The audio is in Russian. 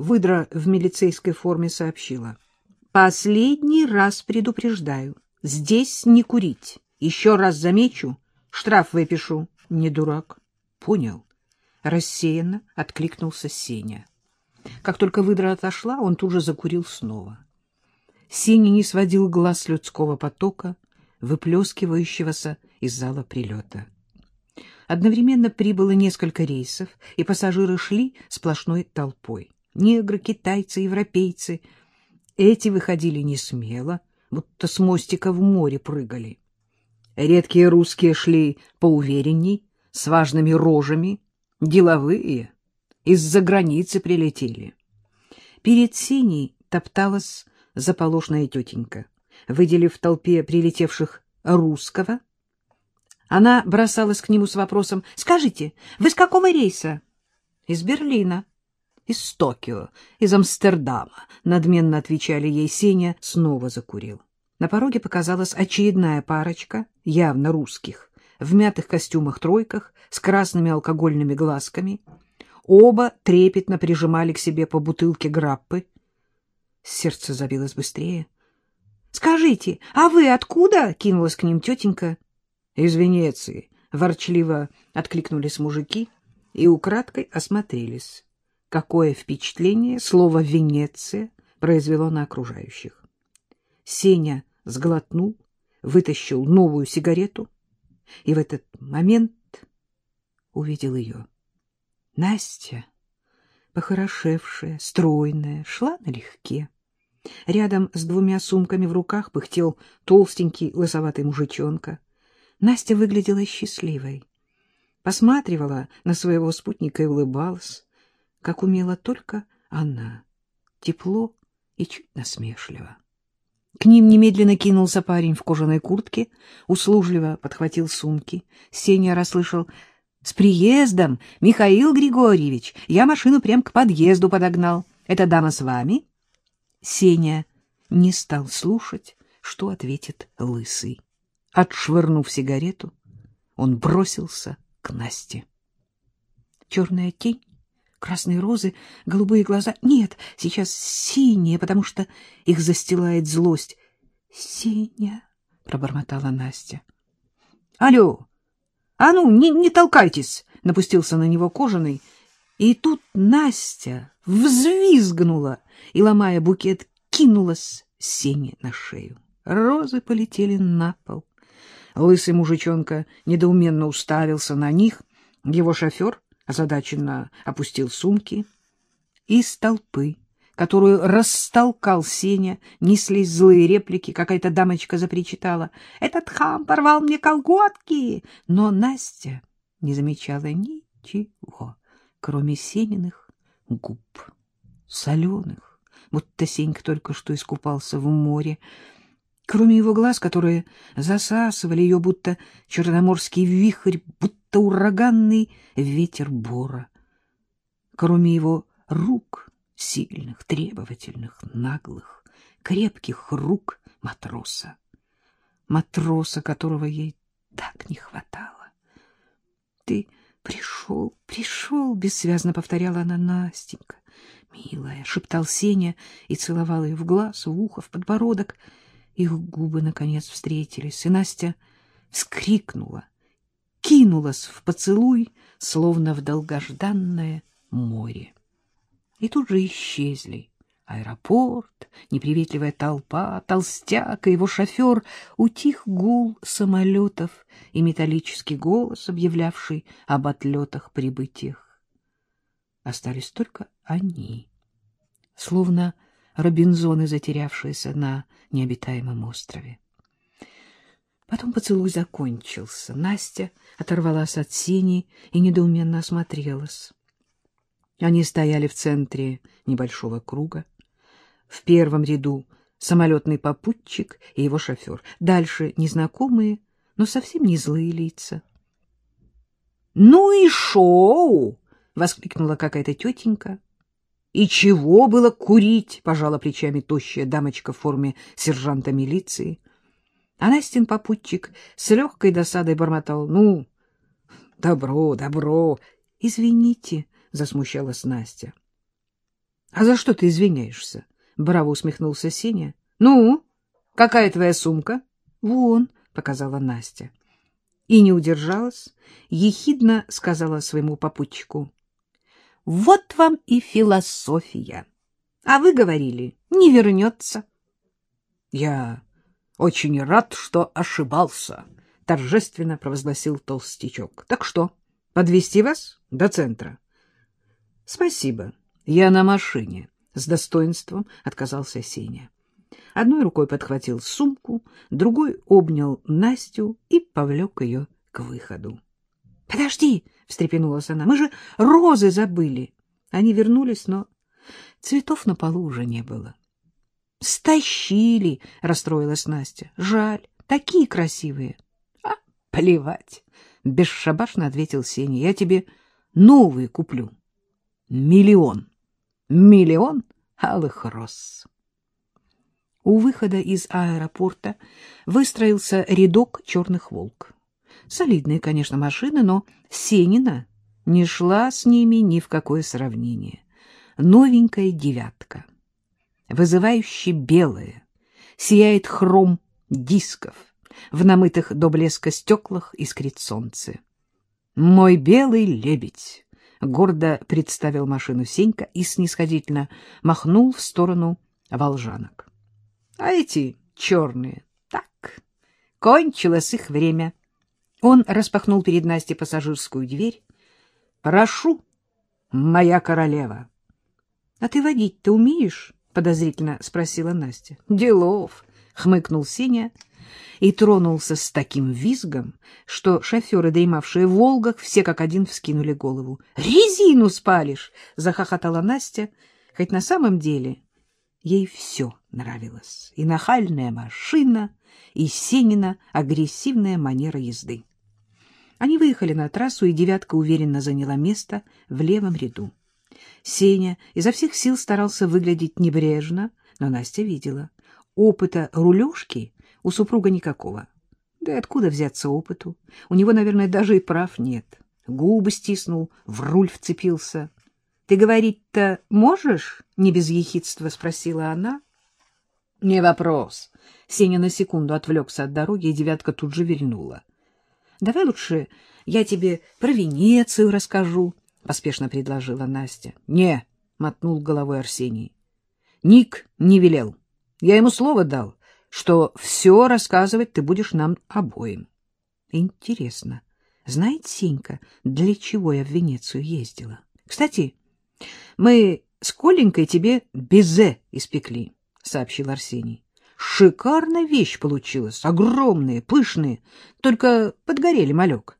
выдра в милицейской форме сообщила. «Последний раз предупреждаю. Здесь не курить. Еще раз замечу, штраф выпишу». «Не дурак». «Понял». Рассеянно откликнулся Сеня. Как только выдра отошла, он тут же закурил снова. Сеня не сводил глаз людского потока, выплескивающегося из зала прилета. Одновременно прибыло несколько рейсов, и пассажиры шли сплошной толпой. Негры, китайцы, европейцы. Эти выходили не смело, будто с мостика в море прыгали. Редкие русские шли поуверенней, с важными рожами, деловые, из-за границы прилетели. Перед синей топталась заполошная тетенька. Выделив в толпе прилетевших русского, она бросалась к нему с вопросом. — Скажите, вы с какого рейса? — Из Берлина. — Из Токио, из Амстердама, — надменно отвечали ей. Сеня снова закурил. На пороге показалась очередная парочка, явно русских, в мятых костюмах-тройках, с красными алкогольными глазками. Оба трепетно прижимали к себе по бутылке граппы. Сердце забилось быстрее. — Скажите, а вы откуда? — кинулась к ним тетенька. — Из Венеции, — ворчливо откликнулись мужики и украдкой осмотрелись. Какое впечатление слово «Венеция» произвело на окружающих. Сеня сглотнул, вытащил новую сигарету и в этот момент увидел ее. Настя, похорошевшая, стройная, шла налегке. Рядом с двумя сумками в руках пыхтел толстенький лысоватый мужичонка — Настя выглядела счастливой, посматривала на своего спутника и улыбалась, как умела только она, тепло и чуть насмешливо. К ним немедленно кинулся парень в кожаной куртке, услужливо подхватил сумки. Сеня расслышал «С приездом, Михаил Григорьевич! Я машину прям к подъезду подогнал. Эта дама с вами?» Сеня не стал слушать, что ответит лысый. Отшвырнув сигарету, он бросился к Насте. Черная тень, красные розы, голубые глаза. Нет, сейчас синие, потому что их застилает злость. «Синя», — пробормотала Настя. «Алло! А ну, не, не толкайтесь!» — напустился на него кожаный. И тут Настя взвизгнула и, ломая букет, кинулась Сене на шею. Розы полетели на пол. Лысый мужичонка недоуменно уставился на них. Его шофер озадаченно опустил сумки. Из толпы, которую растолкал Сеня, неслись злые реплики. Какая-то дамочка запричитала. «Этот хам порвал мне колготки!» Но Настя не замечала ничего, кроме Сениных губ, соленых, будто Сенька только что искупался в море, Кроме его глаз, которые засасывали ее, будто черноморский вихрь, будто ураганный ветер бора. Кроме его рук, сильных, требовательных, наглых, крепких рук матроса. Матроса, которого ей так не хватало. — Ты пришел, пришел, — бессвязно повторяла она Настенька. — Милая, — шептал Сеня и целовал ее в глаз, в ухо, в подбородок — их губы, наконец, встретились, и Настя вскрикнула, кинулась в поцелуй, словно в долгожданное море. И тут же исчезли аэропорт, неприветливая толпа, толстяк и его шофер, утих гул самолетов и металлический голос, объявлявший об отлетах-прибытиях. Остались только они, словно Робинзоны, затерявшиеся на необитаемом острове. Потом поцелуй закончился. Настя оторвалась от сини и недоуменно осмотрелась. Они стояли в центре небольшого круга. В первом ряду самолетный попутчик и его шофер. Дальше незнакомые, но совсем не злые лица. — Ну и шоу! — воскликнула какая-то тетенька. И чего было курить, пожала плечами тощая дамочка в форме сержанта милиции. А Настин попутчик с легкой досадой бормотал. Ну, добро, добро. Извините, засмущалась Настя. — А за что ты извиняешься? — браво усмехнулся Сеня. — Ну, какая твоя сумка? — Вон, — показала Настя. И не удержалась, ехидно сказала своему попутчику. — Вот вам и философия. А вы говорили, не вернется. — Я очень рад, что ошибался, — торжественно провозгласил толстячок. — Так что, подвести вас до центра? — Спасибо. Я на машине. С достоинством отказался Сеня. Одной рукой подхватил сумку, другой обнял Настю и повлек ее к выходу. — Подожди! — встрепенулась она. — Мы же розы забыли. Они вернулись, но цветов на полу уже не было. — Стащили! — расстроилась Настя. — Жаль, такие красивые. — А, плевать! — бесшабашно ответил Сеня. — Я тебе новые куплю. Миллион миллион алых роз. У выхода из аэропорта выстроился рядок черных волк. Солидные, конечно, машины, но Сенина не шла с ними ни в какое сравнение. Новенькая девятка, вызывающе белая, сияет хром дисков, в намытых до блеска стеклах искрит солнце. Мой белый лебедь — гордо представил машину Сенька и снисходительно махнул в сторону волжанок. — А эти черные — так, кончилось их время. Он распахнул перед Настей пассажирскую дверь. — Прошу, моя королева. — А ты водить-то умеешь? — подозрительно спросила Настя. — Делов, — хмыкнул Сеня и тронулся с таким визгом, что шоферы, дремавшие в «Волгах», все как один вскинули голову. «Резину спалишь!» — захохотала Настя, хоть на самом деле ей все нравилось. И нахальная машина, и Сенина агрессивная манера езды. Они выехали на трассу, и «девятка» уверенно заняла место в левом ряду. Сеня изо всех сил старался выглядеть небрежно, но Настя видела. Опыта рулежки у супруга никакого. Да и откуда взяться опыту? У него, наверное, даже и прав нет. Губы стиснул, в руль вцепился. — Ты говорить-то можешь? — не без ехидства спросила она. — Не вопрос. Сеня на секунду отвлекся от дороги, и девятка тут же вильнула. — Давай лучше я тебе про Венецию расскажу, — поспешно предложила Настя. — Не, — мотнул головой Арсений. — Ник не велел. Я ему слово дал что все рассказывать ты будешь нам обоим. Интересно, знает Сенька, для чего я в Венецию ездила? Кстати, мы с Коленькой тебе безе испекли, — сообщил Арсений. Шикарная вещь получилась, огромные, пышные, только подгорели малек.